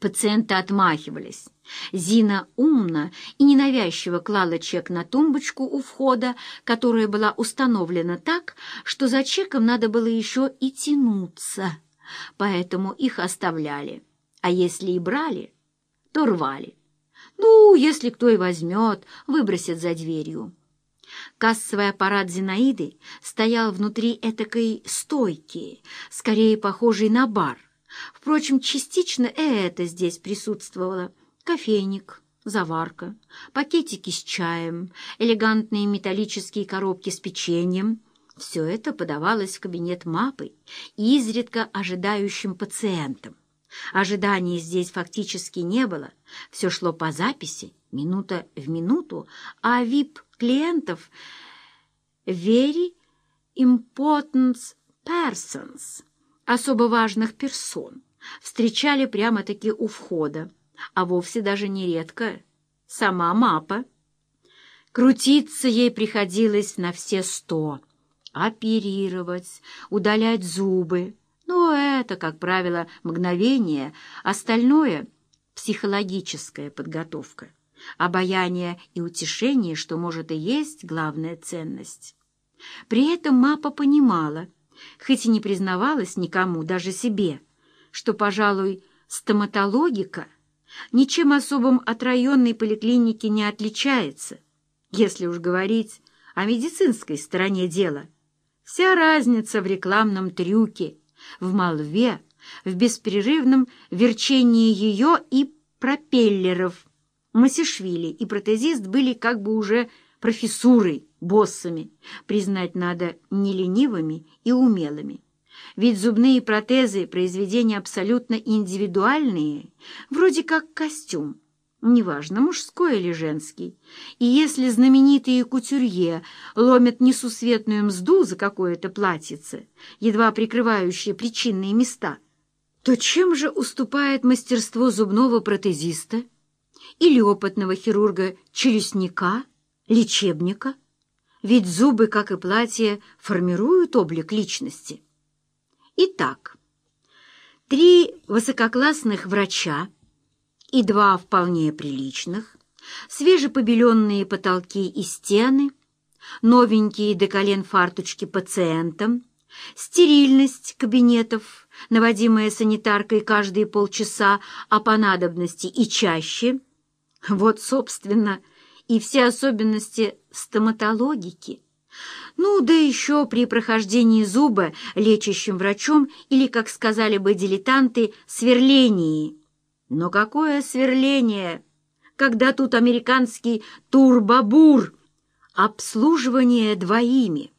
Пациенты отмахивались. Зина умно и ненавязчиво клала чек на тумбочку у входа, которая была установлена так, что за чеком надо было еще и тянуться, поэтому их оставляли, а если и брали, то рвали. Ну, если кто и возьмет, выбросит за дверью. Кассовый аппарат Зинаиды стоял внутри этакой стойки, скорее похожей на бар, Впрочем, частично это здесь присутствовало. Кофейник, заварка, пакетики с чаем, элегантные металлические коробки с печеньем. Все это подавалось в кабинет мапы, изредка ожидающим пациентам. Ожидания здесь фактически не было, все шло по записи, минута в минуту, а VIP-клиентов «Very important persons» особо важных персон встречали прямо-таки у входа, а вовсе даже нередко сама мапа. Крутиться ей приходилось на все сто, оперировать, удалять зубы. Но это, как правило, мгновение, остальное — психологическая подготовка, обаяние и утешение, что, может, и есть главная ценность. При этом мапа понимала — хоть и не признавалась никому, даже себе, что, пожалуй, стоматологика ничем особым от районной поликлиники не отличается, если уж говорить о медицинской стороне дела. Вся разница в рекламном трюке, в молве, в беспрерывном верчении ее и пропеллеров. Масишвили и протезист были как бы уже профессурой, боссами, признать надо не ленивыми и умелыми. Ведь зубные протезы — произведения абсолютно индивидуальные, вроде как костюм, неважно, мужской или женский. И если знаменитые кутюрье ломят несусветную мзду за какое-то платьице, едва прикрывающее причинные места, то чем же уступает мастерство зубного протезиста или опытного хирурга-челюстника, лечебника? Ведь зубы, как и платье, формируют облик личности. Итак, три высококлассных врача и два вполне приличных, свежепобеленные потолки и стены, новенькие до колен фарточки пациентам, стерильность кабинетов, наводимая санитаркой каждые полчаса, а по надобности и чаще. Вот, собственно, и все особенности стоматологики. Ну, да еще при прохождении зуба лечащим врачом или, как сказали бы дилетанты, сверлении. Но какое сверление, когда тут американский турбобур, обслуживание двоими.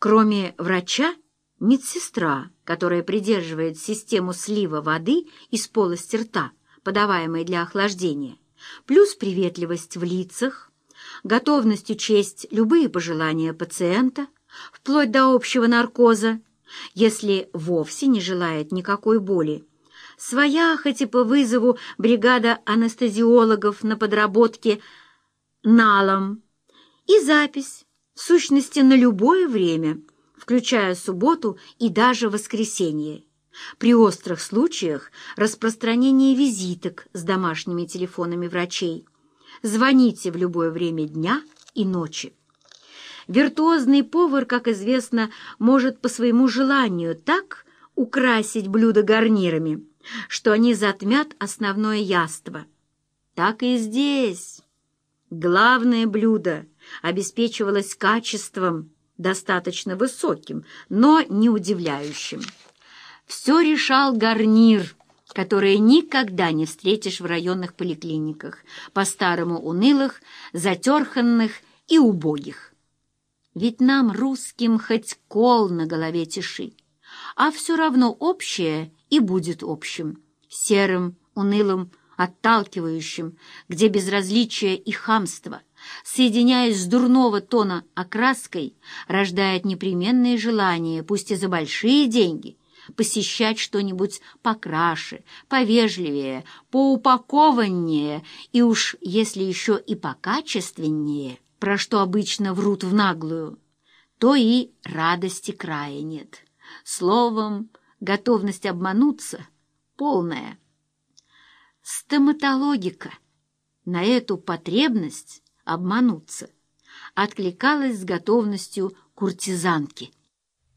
Кроме врача, медсестра, которая придерживает систему слива воды из полости рта, подаваемой для охлаждения, плюс приветливость в лицах, готовность учесть любые пожелания пациента, вплоть до общего наркоза, если вовсе не желает никакой боли. Своя, хоть и по вызову, бригада анестезиологов на подработке налом и запись, в сущности, на любое время, включая субботу и даже воскресенье. При острых случаях распространение визиток с домашними телефонами врачей. Звоните в любое время дня и ночи. Виртуозный повар, как известно, может по своему желанию так украсить блюда гарнирами, что они затмят основное яство. Так и здесь. Главное блюдо обеспечивалось качеством, достаточно высоким, но не удивляющим. Все решал гарнир, который никогда не встретишь в районных поликлиниках, по-старому унылых, затерханных и убогих. Ведь нам, русским, хоть кол на голове тиши, а все равно общее и будет общим, серым, унылым, отталкивающим, где безразличие и хамство, соединяясь с дурного тона окраской, рождает непременное желание, пусть и за большие деньги, посещать что-нибудь покраше, повежливее, поупакованнее и уж, если еще и покачественнее, про что обычно врут в наглую, то и радости края нет. Словом, готовность обмануться полная. стоматологика. На эту потребность обмануться откликалась с готовностью куртизанки.